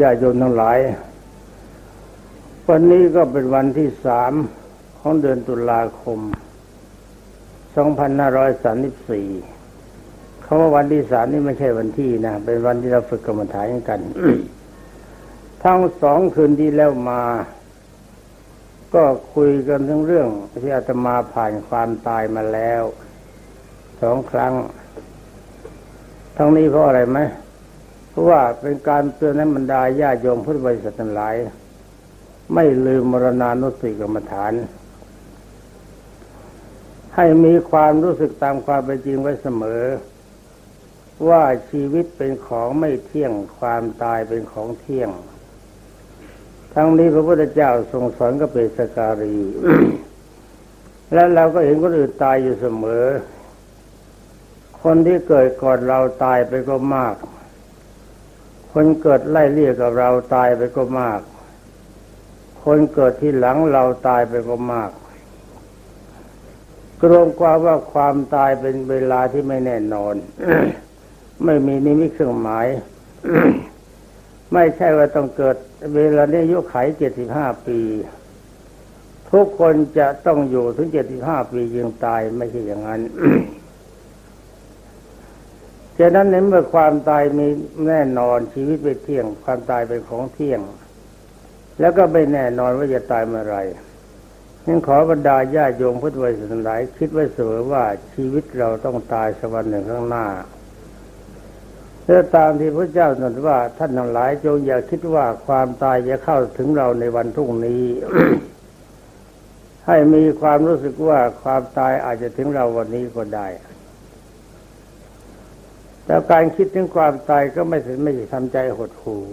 ญาติโยมทั้งหลาย วันนี้ก็เป็นวันที่สามของเดือนตุลาคม 2534เขาว่าวันที่สามนี่ไม่ใช่วันที่นะ เป็นวันที่เราฝึกกรรมฐานกัน ทั้งสองคืนที่แล้วมา ก็คุยกันทั้งเรื่องที่อาตมาผ่านความตายมาแล้วสองครั้ง ทั้งนี้เพราะอะไรไหม ว่าเป็นการเตือนให้บรรดาญาโยมพุทธบริษัททั้งหลาย ไม่ลืมมรณานุสติกรรมฐาน ให้มีความรู้สึกตามความเป็นจริงไว้เสมอ ว่าชีวิตเป็นของไม่เที่ยงความตายเป็นของเที่ยง ทั้งนี้พระพุทธเจ้าทรงสอนก็เปสการี และเราก็เห็นคนอื่นตายอยู่เสมอ คนที่เกิดก่อนเราตายไปก็มาก คนเกิดไล่เลี่ยกับเราตายไปก็มาก คนเกิดที่หลังเราตายไปก็มากกรวมความว่าความตายเป็นเวลาที่ไม่แน่นอน ไม่มีนิมิตเครื่องหมาย ไม่ใช่ว่าต้องเกิดเวลานี้อายุไขเจ็ดสิบห้าปี ทุกคนจะต้องอยู่ถึงเจ็ดสิบห้าปียังตายไม่ใช่อย่างนั้น ฉะนั้นในเมื่อความตายมีแน่นอนชีวิตเป็นเที่ยง ความตายเป็นของเที่ยง แล้วก็ไม่แน่นอนว่าจะตายเมื่อไรยังขอบรรดาญาโยมพุทธวิสัยหลายคิดไว้เสมอว่าชีวิตเราต้องตายสักวันหนึ่งข้างหน้าเพื่อตามที่พระเจ้าตรัสว่าท่านทั้งหลายจงอย่าคิดว่าความตายจะเข้าถึงเราในวันพรุ่งนี้ ให้มีความรู้สึกว่าความตายอาจจะถึงเราวันนี้ก็ได้ แล้วการคิดถึงความตายก็ไม่ถึงไม่ทำใจหดหู่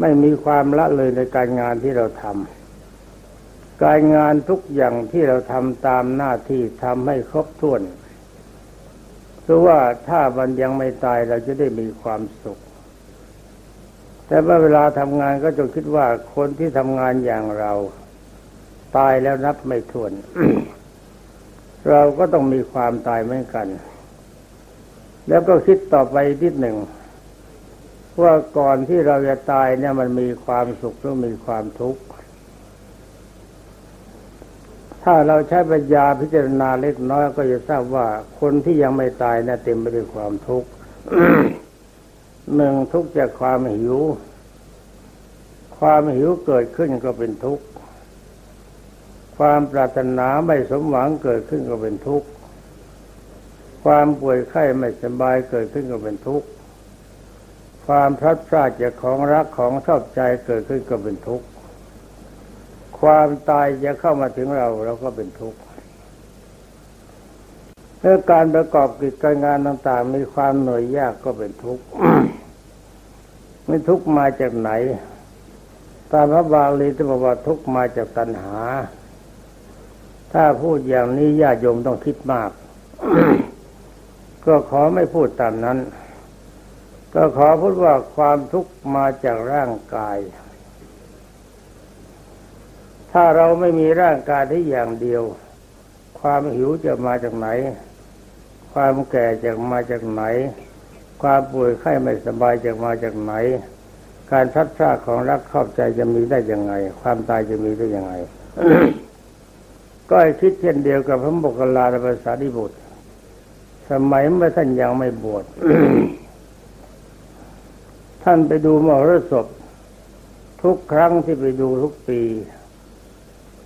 ไม่มีความละเลยในการงานที่เราทำการงานทุกอย่างที่เราทำตามหน้าที่ทำให้ครบถ้วนเพราะว่าถ้าวันยังไม่ตายเราจะได้มีความสุข แต่เมื่อเวลาทำงานก็จะคิดว่าคนที่ทำงานอย่างเรา ตายแล้วนับไม่ถ้วน เราก็ต้องมีความตายเหมือนกัน แล้วก็คิดต่อไปนิดหนึ่งว่าก่อนที่เราจะตายเนี่ยมันมีความสุขหรือมีความทุกข์ ถ้าเราใช้ปัญญาพิจารณาเล็กน้อยก็จะทราบว่าคนที่ยังไม่ตายเนะ่ะเต็มไปด้วยความทุกข์หนึ่งทุกข์จากความหิว ความหิวเกิดขึ้นก็เป็นทุกข์ ความปรารถนาไม่สมหวังเกิดขึ้นก็เป็นทุกข์ ความป่วยไข้ไม่สบายเกิดขึ้นก็เป็นทุกข์ ความพลัดพรากจากของรักของชอบใจเกิดขึ้นก็เป็นทุกข์ ความตายจะเข้ามาถึงเราเราก็เป็นทุกข์เมื่อการประกอบกิจการงานต่าง ๆ มีความเหนื่อยยากก็เป็นทุกข์ไม่ทุกข์มาจากไหน ตามพระบาลีที่บอกว่าทุกข์มาจากตัณหา ถ้าพูดอย่างนี้ญาติโยมต้องคิดมาก ก็ขอไม่พูดตามนั้น ก็ขอพูดว่าความทุกข์มาจากร่างกาย ถ้าเราไม่มีร่างกายที่อย่างเดียว ความหิวจะมาจากไหน ความแก่จะมาจากไหน ความป่วยไข้ไม่สบายจะมาจากไหน การทัดพลาดของรักครอบใจจะมีได้ยังไง ความตายจะมีได้ยังไงก็คิดเช่นเดียวกับพระบกลาภาษาดิบุตร สมัยเมื่อท่านยังไม่บวชท่านไปดูมรสพ ทุกครั้งที่ไปดูทุกปี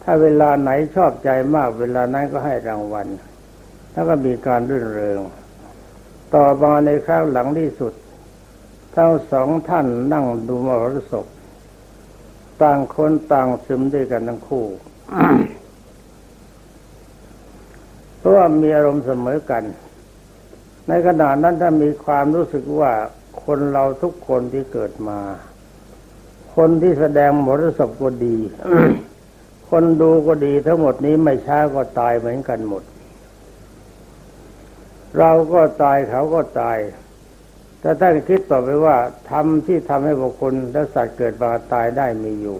ถ้าเวลาไหนชอบใจมาก เวลานั้นก็ให้รางวัล แล้วก็มีการรื่นเริง ต่อมาในครั้งหลังที่สุดทั้งสองท่านนั่งดูมรสพ ต่างคนต่างซึมด้วยกันทั้งคู่เพราะว่ามีอารมณ์เสมอกัน ในขณะนั้นถ้ามีความรู้สึกว่าคนเราทุกคนที่เกิดมา คนที่แสดงมรสพก็ดี คนดูก็ดีทั้งหมดนี้ไม่ช้าก็ตายเหมือนกันหมด เราก็ตายเขาก็ตายแต่ถ้าคิดต่อไปว่าทำที่ทำให้บุคคลและสัตว์เกิดมาตายได้มีอยู่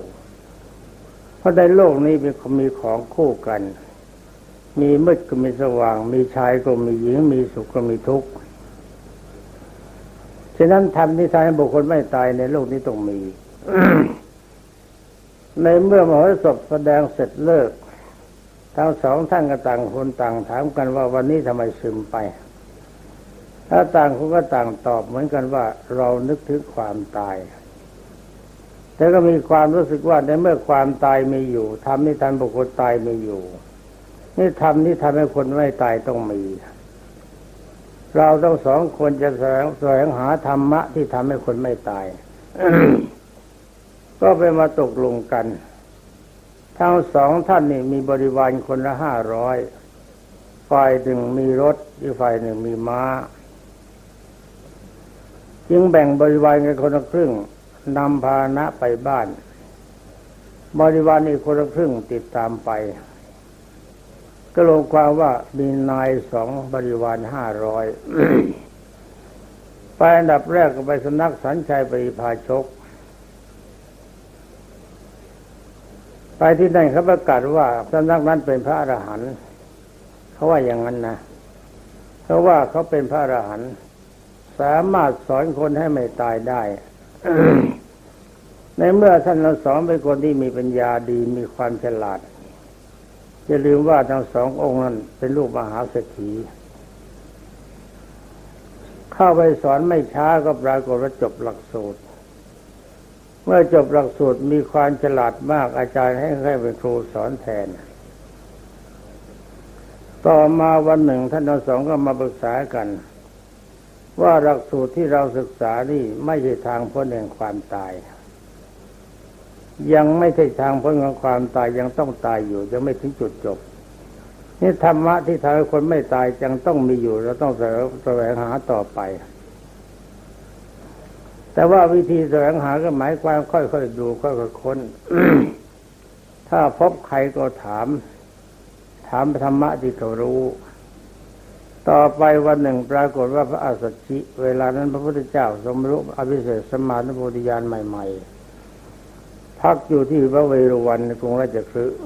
เพราะในโลกนี้มีของคู่กัน มีมืดก็มีสว่าง มีชายก็มีหญิง มีสุขก็มีทุกข์ฉะนั้นธรรมที่ทำให้บุคคลไม่ตายในโลกนี้ต้องมี ในเมื่อมหรสพแสดงเสร็จเลิก ทั้งสองท่านก็ต่างคนต่างถามกันว่าวันนี้ทำไมซึมไป ถ้าต่างคนก็ต่างตอบเหมือนกันว่าเรานึกถึงความตายแต่ก็มีความรู้สึกว่าในเมื่อความตายมีอยู่ทำนี่ทันบุคคลตายมีอยู่ นี่ทำนี่ทำให้คนไม่ตายต้องมี เราต้องสองคนจะแสวงแสวงหาธรรมะที่ทำให้คนไม่ตาย ก็ไปมาตกลงกัน ทั้งสองท่านนี่มีบริวารคนละห้าร้อยฝ่ายหนึ่งมีรถอีกฝ่ายหนึ่งมีม้า จึงแบ่งบริวารกันคนละครึ่งนำพาหนะไปบ้าน บริวารอีกคนละครึ่งติดตามไป ก็ลงความว่ามีนายสองบริวารห้าร้อยไปอันดับแรกก็ไปสำนักสันชัยปริพาชก ไปที่นั่นเขาประกาศว่าสำนักนั้นเป็นพระอรหันต์เขาว่าอย่างนั้นนะเขาะว่าเขาเป็นพระอรหันต์สามารถสอนคนให้ไม่ตายได้ในเมื่อท่านทั้งสองเป็นคนที่มีปัญญาดีมีความฉลาด อย่าลืมว่าทั้งสององค์นั้นเป็นลูกมหาเศรษฐีเข้าไปสอนไม่ช้าก็ปรากฏว่าจบหลักสูตร เมื่อจบหลักสูตรมีความฉลาดมากอาจารย์ให้ให้เป็นครูสอนแทน ต่อมาวันหนึ่งท่านทั้งสองก็มาปรึกษากัน ว่าหลักสูตรที่เราศึกษานี่ไม่ใช่ทางพ้นแห่งความตาย ยังไม่ใช่ทางพ้นของความตายยังต้องตายอยู่ยังไม่ถึงจุดจบนี่ธรรมะที่ทำให้คนไม่ตายยังต้องมีอยู่เราต้องแสวงหาต่อไป แต่ว่าวิธีแสวงหาก็หมายความค่อยๆดูค่อยๆค้นถ้าพบใครก็ถาม ถามธรรมะที่เขารู้ ต่อไปวันหนึ่งปรากฏว่าพระอาสัชิ เวลานั้นพระพุทธเจ้าสมรู้อภิเศษสมมานุโพธิญาณใหม่ ๆ พักอยู่ที่พระเวรุวันในกรุงราชคฤห์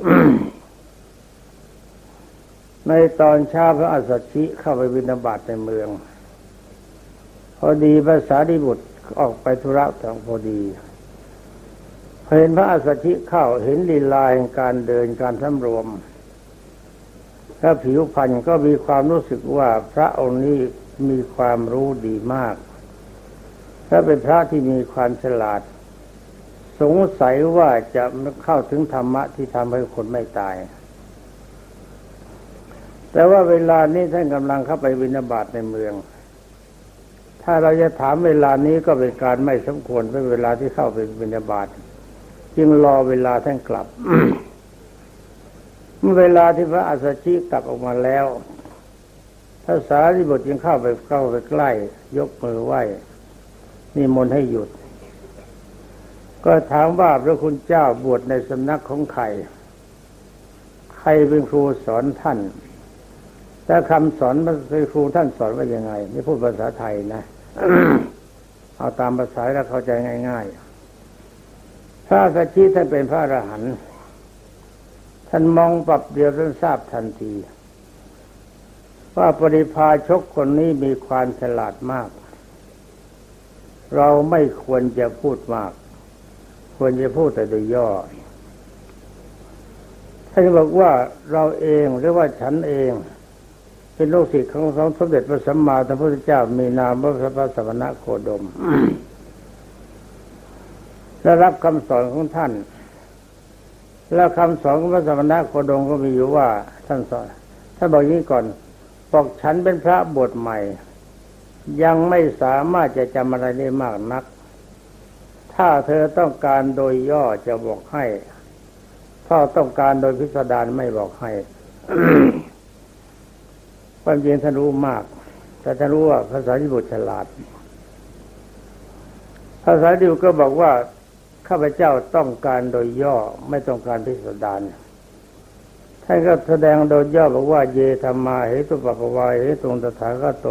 ในตอนเช้าพระอาสัชิเข้าไปบิณฑบาตในเมือง พอดีภาษาดิบุตรออกไปธุระทางพอดีเห็นพระอาสัชิเข้าเห็นลีลาแห่งการเดินการสำรวมถ้าผิวพรรณก็มีความรู้สึกว่าพระองค์นี้มีความรู้ดีมาก ถ้าเป็นพระที่มีความฉลาด สงสัยว่าจะเข้าถึงธรรมะที่ทำให้คนไม่ตาย แต่ว่าเวลานี้ท่านกำลังเข้าไปวินาบาตในเมือง ถ้าเราจะถามเวลานี้ก็เป็นการไม่สมควรเป็นเวลาที่เข้าไปวินาบาตจึงรอเวลาท่านกลับเมื่อเวลาที่พระอาสชิกลับออกมาแล้วพระสารีบุตรยังเข้าไปเข้าไปใกล้ ยกมือไหว้นี่มนให้หยุด ก็ถามว่าพระคุณเจ้าบวชในสำนักของใคร ใครเป็นครูสอนท่านแต่คำสอนพระครูท่านสอนว่ายังไงนี่พูดภาษาไทยนะ เอาตามภาษาแล้วเข้าใจง่าย ๆ พระสัจจิท่านเป็นพระอรหันต์ท่านมองปรับเดียวท่านทราบทันที ว่าปริพาชกคนนี้มีความฉลาดมาก เราไม่ควรจะพูดมาก ควรจะพูดแต่โดยย่อท่านบอกว่าเราเองหรือว่าฉันเอง เป็นลูกศิษย์ของสองสมเด็จพระสัมมาสัมพุทธเจ้ามีนามว่าพระสมณะโคดมและรับคำสอนของท่าน แล้วคำสอนของพระสมณะโคดมก็มีอยู่ว่า ท่านสอนท่านบอกอย่างนี้ก่อนบอกฉันเป็นพระบทใหม่ ยังไม่สามารถจะจำอะไรได้มากนัก ถ้าเธอต้องการโดยย่อจะบอกให้ ถ้าต้องการโดยพิสดารไม่บอกให้ความจริงท่านรู้มาก แต่ท่านรู้ว่าภาษาที่บุตรฉลาด ภาษาดิวก็บอกว่าข้าพเจ้าต้องการโดยย่อไม่ต้องการพิสดารท่านก็แสดงโดยย่อบอกว่า เยธรรมาเหตุปปวายเหตุงตถาคโต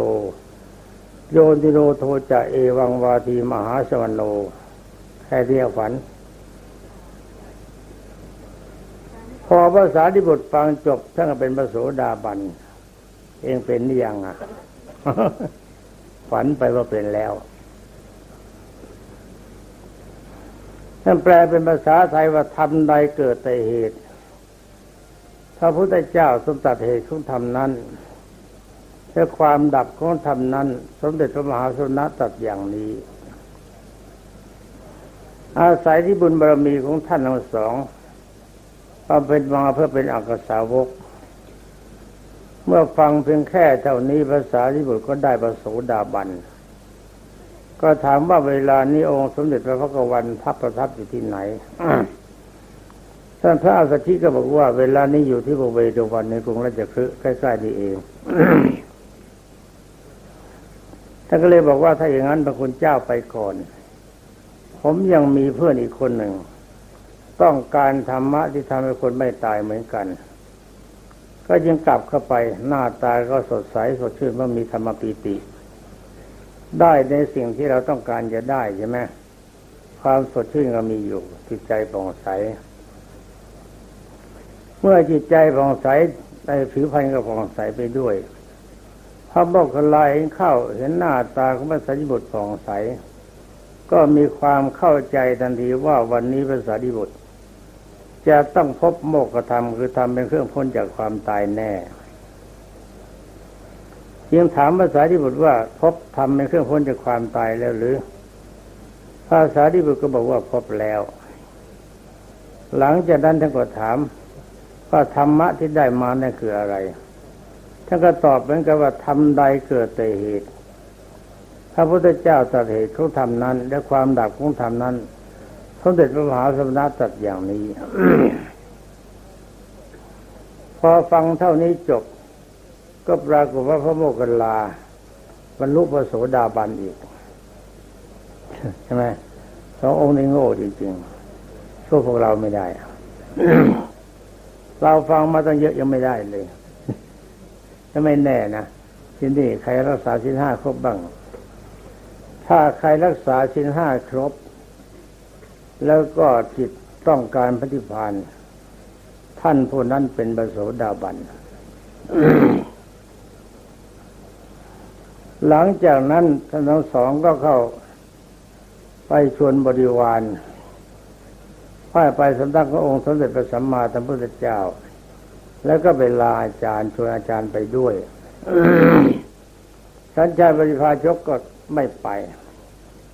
โยนิโรโทจะเอวังวาทีมหาสวรโน แค่เดียกฝัน พอภาษาดิบุตรฟังจบท่านเป็นพระโสดาบัน เองเป็นหรืยังอะ ฝันไปว่าเป็นแล้วท่านแปลเป็นภาษาไทยว่าทำใดเกิดแต่เหตุพระพุทธเจ้าทรงตัดเหตุของธรรมนั้นและความดับของธรรมนั้น สมเด็จพระมหาสนณะตัดอย่างนี้ อาศัยที่บุญบารมีของท่านทั้งสองเอาเป็นมาเพื่อเป็นอักษาวก เมื่อฟังเพียงแค่เท่านี้ภาษาที่บุตรก็ได้ประโสดาบัน ก็ถามว่าเวลานี้องค์สมเด็จพระพุทธวันทับประทับอยู่ที่ไหนท่านพระอาสชิก็บอกว่า เวลานี้อยู่ที่บริเวณวันในกรุงราชคฤห์ใกล้ๆนี่เองท่านก็เลยบอกว่าถ้าอย่างนั้นพระคุณเจ้าไปก่อน ผมยังมีเพื่อนอีกคนหนึ่ง ต้องการธรรมะที่ทำให้คนไม่ตายเหมือนกัน ก็ยังกลับเข้าไปหน้าตาก็สดใสสดชื่นว่ามีธรรมปีติ ได้ในสิ่งที่เราต้องการจะได้ใช่ไหมความสดชื่นก็มีอยู่ จิตใจผ่องใส เมื่อจิตใจผ่องใสในผิวพรรณก็ผ่องใสไปด้วยพระบอกลายเห็นเข้าเห็นหน้าตาของพระสารีบุตรผ่องใส ก็มีความเข้าใจทันทีว่าวันนี้พระสารีบุตร จะต้องพบโมกขธรรมคือทำเป็นเครื่องพ้นจากความตายแน่ยังถามภาษาที่บุตรว่าพบทำเป็นเครื่องพ้นจากความตายแล้วหรือภาษาที่บุตรก็บอกว่าพบแล้ว หลังจากนั้นท่านก็ถามว่าธรรมะที่ได้มานั่นคืออะไรท่านก็ตอบเหมือนกับว่าทำใดเกิดแต่เหตุ พระพุทธเจ้าตัดเหตุของธรรมนั้น และความดับของธรรมนั้นสมเด็จพระมหาสมณะตัดอย่างนี้ พอฟังเท่านี้จบ ก็ปรากฏว่าพระโมคคัลลาบรรลุพระโสดาบันอีก ใช่ไหมสององค์นี้โง่จริงๆสู้พวกเราไม่ได้เราฟังมาตั้งเยอะยังไม่ได้เลยจะไม่แน่นะที่นี่ใครรักษาสินห้าครบบ้าง ถ้าใครรักษาสินห้าครบ แล้วก็จิตต้องการปฏิพาน ท่านผู้นั้นเป็นบโสดาบัน หลังจากนั้นท่านทั้งสองก็เข้าไปชวนบริวารไปไปสำนักขององค์สมเด็จพระสัมมาสัมพุทธเจ้า แล้วก็ไปลาอาจารย์ชวนอาจารย์ไปด้วย ท่านชายปฏิภาชกก็ไม่ไป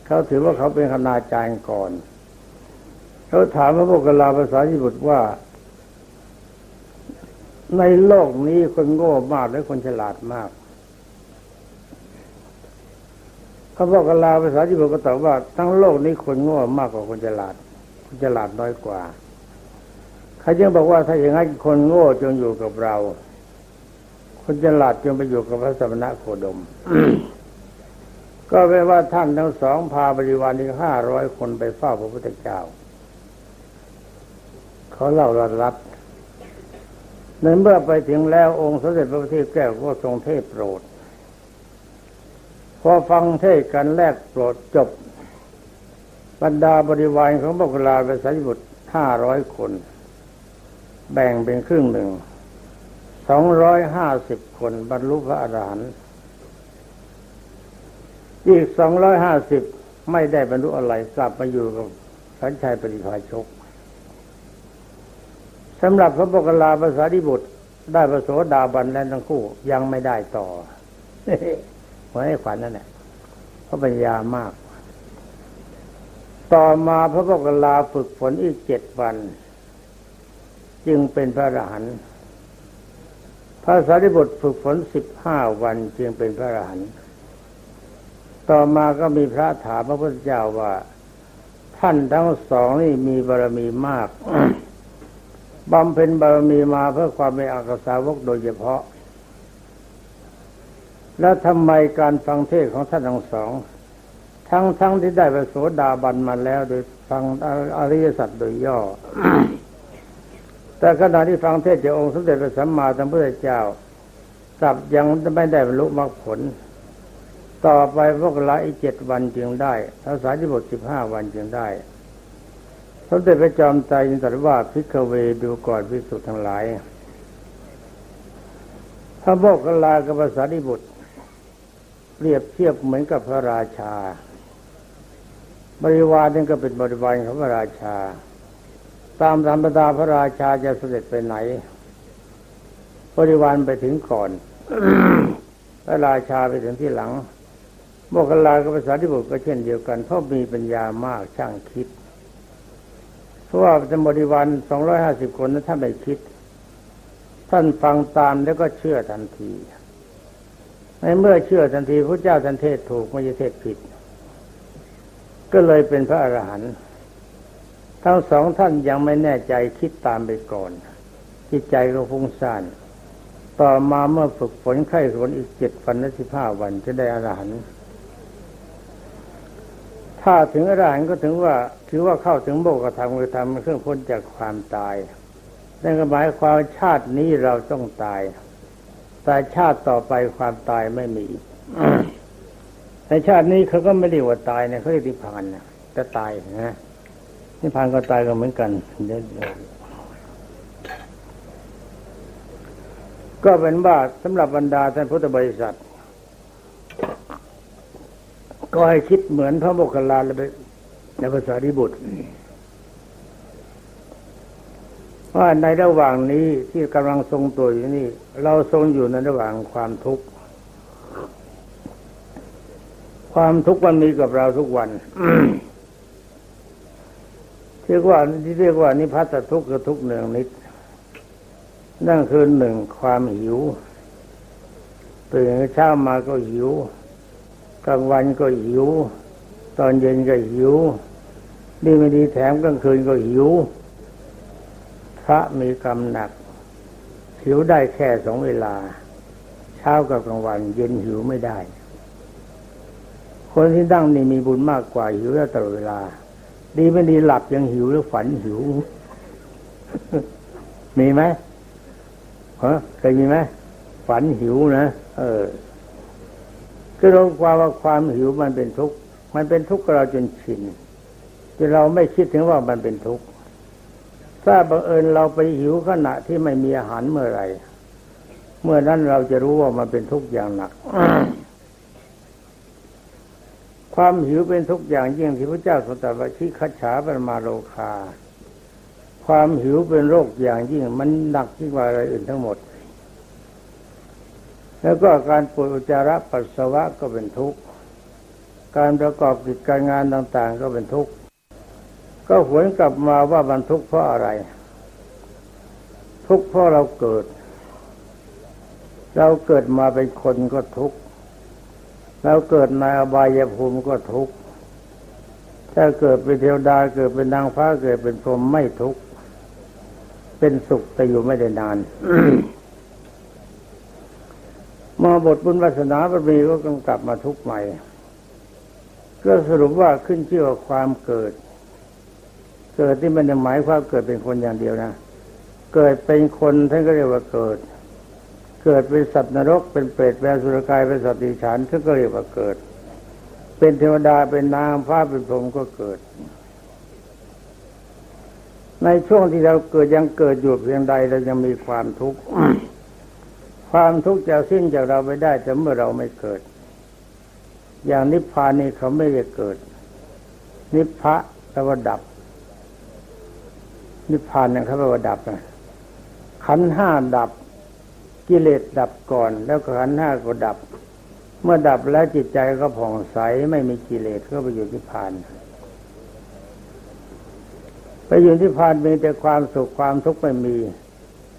เขาถือว่าเขาเป็นคณาจารย์ก่อน เขาถามพระโมกขลาภาษาญี่ปุ่นว่า ในโลกนี้คนโง่มากและคนฉลาดมากพระโมกขลาภาษาญี่ปุ่นก็ตอบว่า ทั้งโลกนี้คนโง่มากกว่าคนฉลาด คนฉลาดน้อยกว่าเขาจึงบอกว่าถ้าอย่างนั้นคนโง่จงอยู่กับเรา คนฉลาดจงไปอยู่กับพระสมณะโคดม ก็แปลว่าท่านทั้งสองพาบริวารอีกห้าร้อยคนไปเฝ้าพระพุทธเจ้า เขาเล่าระรับในเมื่อไปถึงแล้วองค์สมเด็จพระพุทธแก้วก็ทรงเทศโปรด พอฟังเทศกันแรกโปรดจบบรรดาบริวารของบุคลาเปสายิบุตรห้าร้อยคน แบ่งเป็นครึ่งหนึ่ง สองร้อยห้าสิบคนบรรลุพระอรหันต์อีกสองร้อยห้าสิบไม่ได้บรรลุอะไรกลับมาอยู่กับสัญชัยปริภาชกสำหรับพระบกลาภาษาดิบุตร ได้ประโสดาบันแล้วทั้งคู่ยังไม่ได้ต่อหัวให้ขวัญนั่นแหละเพราะปัญญามาก ต่อมาพระบกลาฝึกฝนอีกเจ็ดวัน จึงเป็นพระอรหันต์ พระสารีบุตรฝึกฝนสิบห้าวันจึงเป็นพระอรหันต์ต่อมาก็มีพระถามพระพุทธเจ้าว่า ท่านทั้งสองนี่มีบารมีมากบำเพ็ญบารมีมาเพื่อความเป็นอักษาวกโดยเฉพาะ แล้วทำไมการฟังเทศของท่านทั้งสอง ทั้งทั้งที่ได้ประโสดาบันมาแล้วโดยฟังอริยสัจโดยย่อ แต่ขณะที่ฟังเทศจากองค์สมเด็จพระสัมมาสัมพุทธเจ้ากลับยังไม่ได้บรรลุมรรคผล ต่อไปพวกละอีกเจ็ดวันจึงได้ภาษาที่บทสิบห้าวันจึงได้ สมเด็จพระจอมไตรยินตรัสว่าพิกเวดูก่อนพิสุทั้งหลายพระโมกขลากับภาษาดิบุตร เปรียบเทียบเหมือนกับพระราชา บริวารนี่นก็เป็นบริวารของพระราชา ตามธรรมดาพระราชาจะเสด็จไปไหนบริวารไปถึงก่อน พระราชาไปถึงที่หลังโมกขลากับภาษาที่บุตรก็เช่นเดียวกันเพราะมีปัญญามากช่างคิด เพราะว่าจะบริวารสองร้อยห้าสิบคนนั้นท่านไม่คิด ท่านฟังตามแล้วก็เชื่อทันทีในเมื่อเชื่อทันทีพระเจ้าทันเทศถูกไม่ใช่เทศผิด ก็เลยเป็นพระอรหันต์ ทั้งสองท่านยังไม่แน่ใจคิดตามไปก่อนจิตใจก็ฟุ้งซ่าน ต่อมาเมื่อฝึกฝนไข้ฝนอีกเจ็ดวันและสิบห้าวันจะได้อรหันต์ถ้าถึงอรหันต์ก็ถึงว่าถือว่าเข้าถึงโบกธรรมคือธรรมเครื่องพ้นจากความตายนั่นก็หมายความชาตินี้เราต้องตาย แต่ชาติต่อไปความตายไม่มีในชาตินี้เขาก็ไม่เรียกว่าตายเนี่ยเขาเรียกนิพพานนะจะตายนะ นิพพานก็ตายก็เหมือนกันเดี๋ยวก็เป็นว่าสำหรับบรรดาท่านพุทธบริษัท ก็ให้คิดเหมือนพระโมคคัลลาในภาษาดิบุตร ว่าในระหว่างนี้ที่กำลังทรงตัวอยู่นี่ เราทรงอยู่ในระหว่างความทุกข์ ความทุกข์มันมีกับเราทุกวัน รียกว่าที่เรียกว่านิพพัตทุกข์คือทุกเนืองนิด นั่นคือหนึ่งความหิวตื่นเช้ามาก็หิวกลางวันก็หิว ตอนเย็นก็หิวดีไม่ดีแถมกลางคืนก็หิว พระมีกรรมหนัก หิวได้แค่สองเวลา เช้ากับกลางวัน เย็นหิวไม่ได้ คนที่ตั้งนี่มีบุญมากกว่าหิวตลอดเวลา ดีไม่ดีหลับยังหิวหรือฝันหิว มีไหมฮะเคยมีไหมฝันหิวนะเออคือเราความว่าความหิวมันเป็นทุกข์มันเป็นทุกข์เราจนชินจนเราไม่คิดถึงว่ามันเป็นทุกข์ถ้าบังเอิญเราไปหิวขณะที่ไม่มีอาหารเมื่อไรเมื่อนั้นเราจะรู้ว่ามันเป็นทุกข์อย่างหนัก ความหิวเป็นทุกอย่างยิ่งที่พระเจ้าสุตตะวชิคัจฉาปรมาโลคา ความหิวเป็นโรคอย่างยิ่งมันหนักยิ่งกว่าอะไรอื่นทั้งหมด แล้วก็การปวดอุจจาระปัสสาวะก็เป็นทุกข์ การประกอบกิจการงานต่างๆ ก็เป็นทุกข์ ก็หวนกลับมาว่ามันทุกเพราะอะไร ทุกข์เพราะเราเกิด เราเกิดมาเป็นคนก็ทุกข์ เราเกิดในอบายภูมิก็ทุกข์ถ้าเกิดเป็นเทวดาเกิดเป็นนางฟ้าเกิดเป็นพรหมไม่ทุกข์เป็นสุขแต่อยู่ไม่ได้นานมาบทบุญวาสนาบารมีก็กำกลับมาทุกข์ใหม่ ก็สรุปว่าขึ้นชื่อว่าความเกิด เกิดที่มันหมายความเกิดเป็นคนอย่างเดียวนะ เกิดเป็นคนท่านก็เรียกว่าเกิด เกิดเป็นสัตว์นรกเป็นเปรตเป็นสุรกายเป็นสัตว์ดิฉันท่านก็เรียกว่าเกิด เป็นเทวดาเป็นนางฟ้าเป็นพรหมก็เกิด ในช่วงที่เราเกิดยังเกิดอยู่เพียงใดเรายังมีความทุกข์ความทุกข์จะสิ้นจากเราไปได้แต่เมื่อเราไม่เกิด อย่างนิพพานนี่เขาไม่ได้เกิด นิพพะแปลว่าดับ นิพพานเนี่ยเขาแปลว่าดับนะขันห้าดับ กิเลสดับก่อน แล้วขันห้าก็ดับ เมื่อดับแล้วจิตใจก็ผ่องใสไม่มีกิเลสก็ไปอยู่นิพพานไปอยู่ที่พานมีแต่ความสุขความทุกข์ไม่มี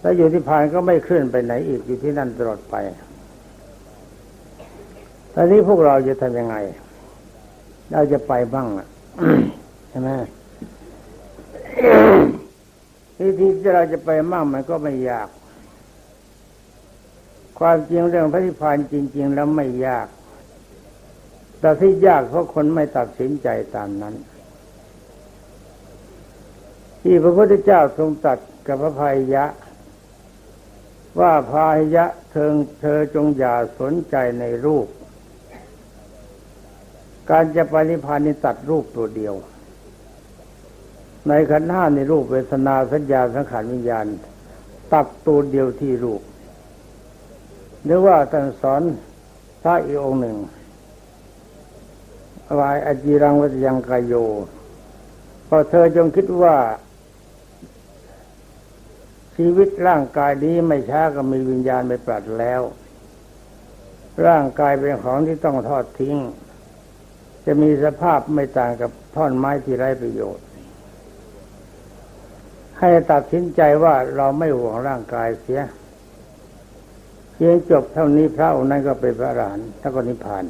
แล้วอยู่ที่พานก็ไม่เคลื่อนไปไหนอีกอยู่ที่นั่นตลอดไปตอนนี้พวกเราจะทำยังไง เราจะไปบ้างอะใช่ไหมที่ที่เราจะไปบ้างมันก็ไม่ยาก ความจริงเรื่องพระนิพพานจริง ๆ แล้วไม่ยาก แต่ที่ยากเพราะคนไม่ตัดสินใจตามนั้น ที่พระพุทธเจ้าทรงตัดกับพระพายะ ว่าพายยะเธอเธอจงอย่าสนใจในรูป การจะปฏิพานนี่ตัดรูปตัวเดียว ในขันธ์ห้าในรูปเวทนาสัญญาสังขารวิญญาณ ตัดตัวเดียวที่รูป หรือว่าท่านสอนพระอีกองหนึ่งวายอจิรังวัจยังกายโยพอเธอจงคิดว่า ชีวิตร่างกายนี้ไม่ช้าก็มีวิญญาณไปปรัดแล้ว ร่างกายเป็นของที่ต้องทอดทิ้ง จะมีสภาพไม่ต่างกับท่อนไม้ที่ไร้ประโยชน์ ให้ตัดสินใจว่าเราไม่ห่วงร่างกายเสีย เพียงจบเท่านี้พระองค์นั้นก็เป็นพระอรหันต์ถ้าก็นิพพาน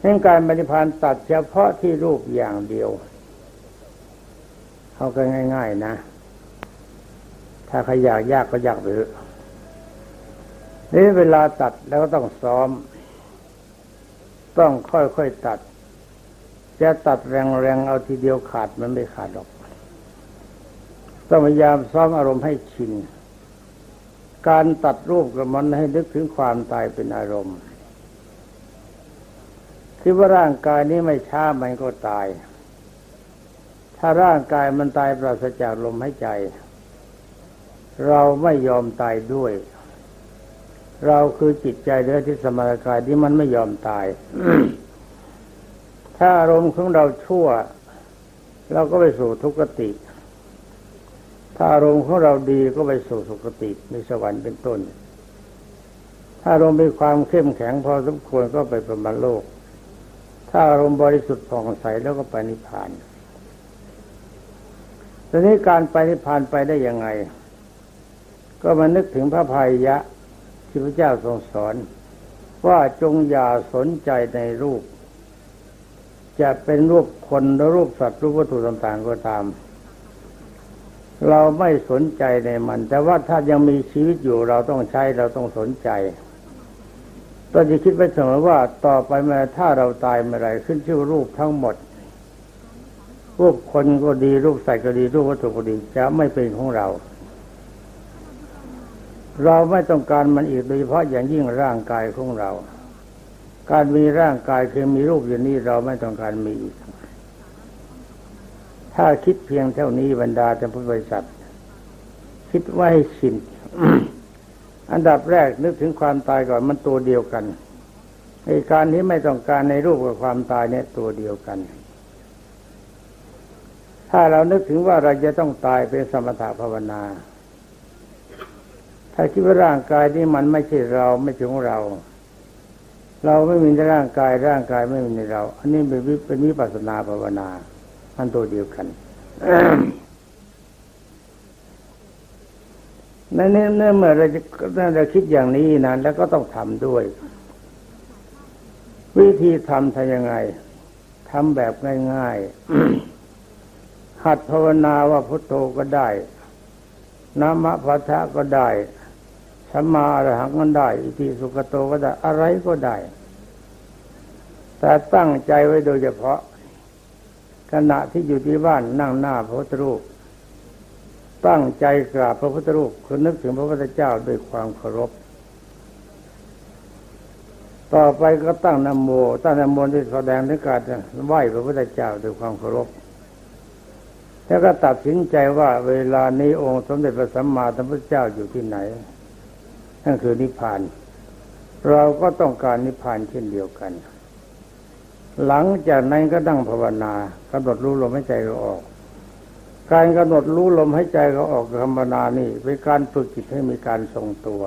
เรื่องการปฏิพานตัดเฉพาะที่รูปอย่างเดียวเขาก็ง่าย ๆ นะ ถ้าใครอยากยากก็ยากไปเถอะนี่เวลาตัดแล้วก็ต้องซ้อม ต้องค่อยๆตัด จะตัดแรงๆเอาทีเดียวขาดมันไม่ขาดหรอก ต้องพยายามซ้อมอารมณ์ให้ชิน การตัดรูปกับมันให้นึกถึงความตายเป็นอารมณ์คิดว่าร่างกายนี้ไม่ช้ามันก็ตาย ถ้าร่างกายมันตายปราศจากลมหายใจ เราไม่ยอมตายด้วย เราคือจิตใจเนื้อที่สมารกายที่มันไม่ยอมตาย ถ้าอารมณ์ของเราชั่ว เราก็ไปสู่ทุกขติ ถ้าอารมณ์ของเราดีก็ไปสู่สุคติในสวรรค์เป็นต้น ถ้าอารมณ์มีความเข้มแข็งพอสมควรก็ไปประมาโลก ถ้าอารมณ์บริสุทธิ์ผ่องใสแล้วก็ไปนิพพานทีนี้การไปนิพพานไปได้ยังไง ก็มานึกถึงพระพายยะที่พระเจ้าทรงสอน ว่าจงอย่าสนใจในรูป จะเป็นรูปคนหรือรูปสัตว์รูปวัตถุต่างๆก็ตาม เราไม่สนใจในมัน แต่ว่าถ้ายังมีชีวิตอยู่เราต้องใช้เราต้องสนใจต้องจะคิดไปเสมอว่าต่อไปเมื่อถ้าเราตายเมื่อไรขึ้นชื่อรูปทั้งหมด รูปคนก็ดีรูปใสัตว์ก็ดีรูปวัตถุก็ดีจะไม่เป็นของเรา เราไม่ต้องการมันอีกโดยเฉพาะอย่างยิ่งร่างกายของเรา การมีร่างกายคือมีรูปอย่างนี้เราไม่ต้องการมีอีก ถ้าคิดเพียงเท่านี้บรรดาจะพุทธบริษัท คิดว่าให้ชินอันดับแรกนึกถึงความตายก่อนมันตัวเดียวกันในการที่ไม่ต้องการในรูปกับความตายเนี่ยตัวเดียวกัน ถ้าเรานึกถึงว่าเราจะต้องตายเป็นสมถะภาวนา ถ้าคิดว่าร่างกายนี้มันไม่ใช่เราไม่ใช่ของเรา เราไม่มีในร่างกายร่างกายไม่มีในเรา อันนี้เป็นวิเป็นวิปัสนาภาวนา มันตัวเดียวกันในเนื่อเมื่อเราจะเราคิดอย่างนี้นะแล้วก็ต้องทำด้วย วิธีทำทำยังไงทำแบบง่ายๆหัดภาวนาว่าพุทโธก็ได้นามะพัทธะก็ได้สัมมาอรหังก็ได้ อิติสุขโตก็ได้ อะไรก็ได้ แต่ตั้งใจไว้โดยเฉพาะ ขณะที่อยู่ที่บ้านนั่งหน้าพระพุทธรูป ตั้งใจกราบพระพุทธรูปคือนึกถึงพระพุทธเจ้าด้วยความเคารพ ต่อไปก็ตั้งนโม ตั้งนโมที่แสดงถึงการไหว้พระพุทธเจ้าด้วยความเคารพแล้วก็ตัดสินใจว่าเวลานี้องค์สมเด็จพระสัมมาสัมพุทธเจ้าอยู่ที่ไหนนั่นคือนิพพาน เราก็ต้องการนิพพานเช่นเดียวกัน หลังจากนั้นก็ตั้งภาวนากำหนดรู้ลมหายใจเราออก การกำหนดรู้ลมหายใจเขาออกธรรมนานี่เป็นการฝึกจิตให้มีการทรงตัว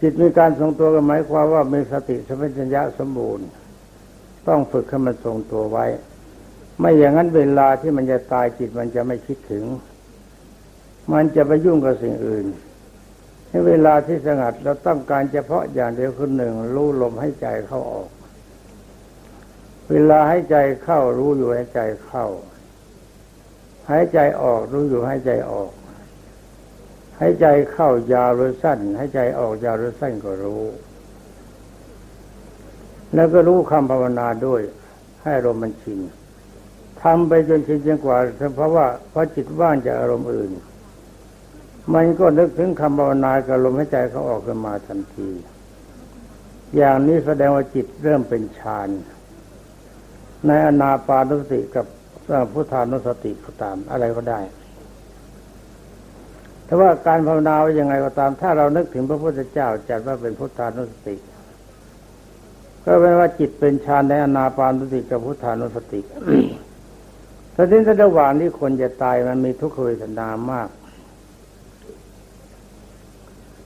จิตมีการทรงตัวก็หมายความว่ามีสติสัมปชัญญะสมบูรณ์ ต้องฝึกให้มันทรงตัวไว้ ไม่อย่างนั้นเวลาที่มันจะตายจิตมันจะไม่คิดถึง มันจะไปยุ่งกับสิ่งอื่น ให้เวลาที่สงัดเราต้องการเฉพาะอย่างเดียวคือหนึ่งรู้ลมให้ใจเข้าออก เวลาให้ใจเข้ารู้อยู่ให้ใจเข้า หายใจออกรู้อยู่ให้ใจออก หายใจเข้ายาวหรือสั้นหายใจออกยาวหรือสั้นก็รู้ แล้วก็รู้คำภาวนาด้วย ให้ลมมันชินทำไปจนชินจนกว่าเพราะว่าพอจิตว่างจากอารมณ์อื่น มันก็นึกถึงคำภาวนากับลมหายใจเขาออกขึ้นมาทันที อย่างนี้แสดงว่าจิตเริ่มเป็นฌานในอนาปานุสติกับพุทธานุสติก็ตามอะไรก็ได้แต่ว่าการภาวนาว่ายังไงก็ตาม ถ้าเรานึกถึงพระพุทธเจ้าจัดว่าเป็นพุทธานุสติ ก็เป็นว่าจิตเป็นฌานในอนาปานสติกับพุทธานุสติถ้าทิ้ระหว่างที่คนจะตายมันมีทุกขเวทนามาก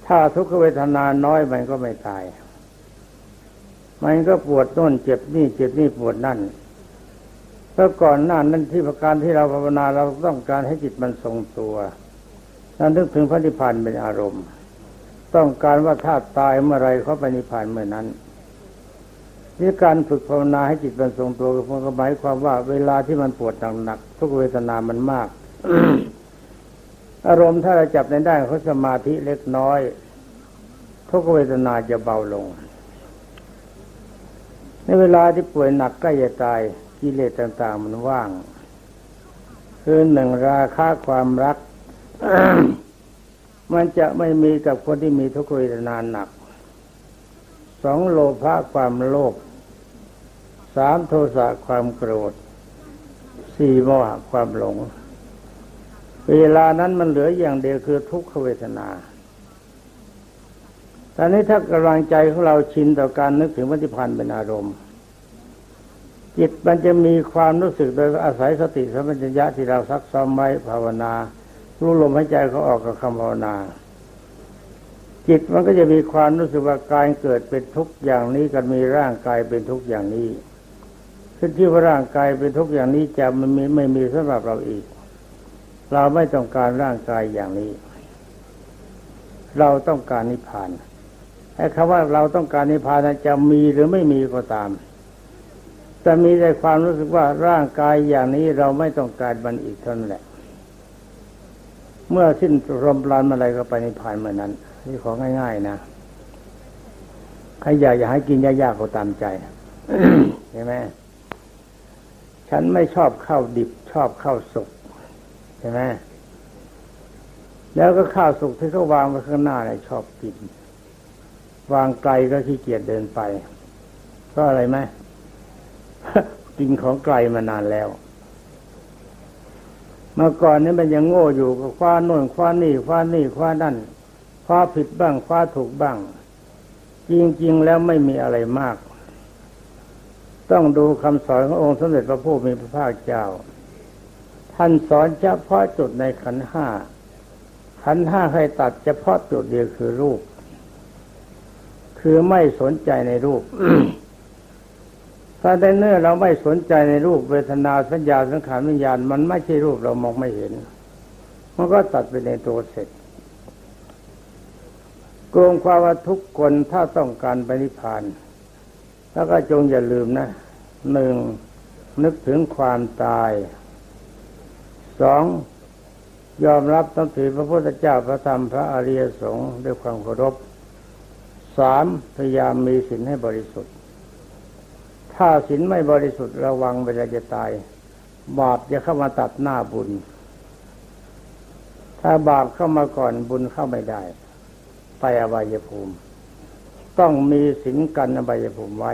ถ้าทุกขเวทนาน้อยมันก็ไม่ตาย มันก็ปวดต้นเจ็บนี่เจ็บนี่ปวดนั่นเพราะก่อนหน้านั้นที่ประการที่เราภาวนาเราต้องการให้จิตมันทรงตัวนั่นนึกถึงพระนิพพานเป็นอารมณ์ ต้องการว่าถ้าตายเมื่อไรเขาไปนิพพานเมื่อนั้นนี่การฝึกภาวนาให้จิตมันทรงตัวก็หมายความว่า เวลาที่มันปวดหนักๆทุกเวทนามันมาก อารมณ์ถ้าเราจับในด้านของสมาธิเล็กน้อยทุกเวทนาจะเบาลง ในเวลาที่ป่วยหนักใกล้จะตายกิเลสต่าง ๆ มันว่าง คือหนึ่งราคาความรัก มันจะไม่มีกับคนที่มีทุกเวทนาหนักสองโลภะความโลภสามโทสะความโกรธสี่โมหะความหลง เวลานั้นมันเหลืออย่างเดียวคือทุกขเวทนาตอนนี้ถ้ากำลังใจของเราชินต่อการนึกถึงวัติพันธ์เป็นอารมณ์ จิตมันจะมีความรู้สึกโดยอาศัยสติสัมปชัญญะที่เราซักซ้อมไว้ภาวนา รู้ลมหายใจเขาออกกับคำภาวนา จิตมันก็จะมีความรู้สึกว่าการเกิดเป็นทุกอย่างนี้กันมีร่างกายเป็นทุกอย่างนี้ซึ่งที่ว่าร่างกายเป็นทุกอย่างนี้จะมันมีไม่มีสำหรับเราอีก เราไม่ต้องการร่างกายอย่างนี้ เราต้องการนิพพานไอ้คำว่าเราต้องการนิพพานจะมีหรือไม่มีก็ตามแต่มีแต่ความรู้สึกว่าร่างกายอย่างนี้เราไม่ต้องการมันอีกเท่านั้นแหละ เมื่อสิ้นรมปราณอะไรก็ไปในผ่านเมื่อนั้นนี่ของง่าย ๆ นะใครอยากอยากให้กินยากๆก็ตามใจใช่ไหมฉันไม่ชอบข้าวดิบชอบข้าวสุก ช่ไหมแล้วก็ข้าวสุกที่เขาวางไว้ข้างหน้าเนี่ยชอบกิน วางไกลก็ขี้เกียจเดินไปก็อะไรไหมกินของไกลมานานแล้ว เมื่อก่อนนี้มันยังโง่อยู่กับคว้าโน่นคว้านี่คว้านี่คว้านั่นคว้าผิดบ้างคว้าถูกบ้าง จริงๆแล้วไม่มีอะไรมาก ต้องดูคำสอนขององค์สมเด็จพระผู้มีพระภาคเจ้า ท่านสอนเฉพาะจุดในขันห้าขันห้าให้ตัดเฉพาะจุดเดียวคือรูป คือไม่สนใจในรูปถ้าในเนื้อเราไม่สนใจในรูปเวทนาสัญญาสังขารวิญญาณมันไม่ใช่รูปเรามองไม่เห็น มันก็ตัดไปในตัวเสร็จกลงความว่าทุกคนถ้าต้องการไปนิพพาน แล้วก็จงอย่าลืมนะหนึ่งนึกถึงความตาย สองยอมรับต้องถือพระพุทธเจ้าพระธรรมพระอริยสงฆ์ด้วยความเคารพสามพยายามมีศีลให้บริสุทธิ์ ถ้าศีลไม่บริสุทธิ์ระวังเวลาจะตาย บาปจะเข้ามาตัดหน้าบุญ ถ้าบาปเข้ามาก่อนบุญเข้าไม่ได้ ไปอบายภูมิ ต้องมีศีลกันอบายภูมิไว้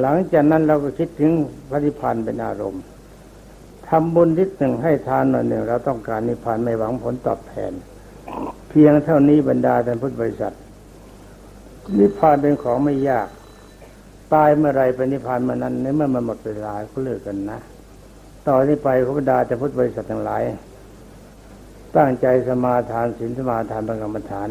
หลังจากนั้นเราก็คิดถึงพระนิพพานเป็นอารมณ์ ทำบุญทิศหนึ่งให้ทานหน่อยหนึ่งเราต้องการนิพพานไม่หวังผลตอบแทน เพียงเท่านี้บรรดาท่านพุทธบริษัท นิพพานเป็นของไม่ยาก ตายเมื่อไรไปนิพพานเมื่อนั้นในเมื่อมันหมดเวลาก็เลิกกันนะ ต่อนี้ไปพระบดาจะพุทธบริษัททั้งหลาย ตั้งใจสมาทานศีลสมาทานบางกรรมฐาน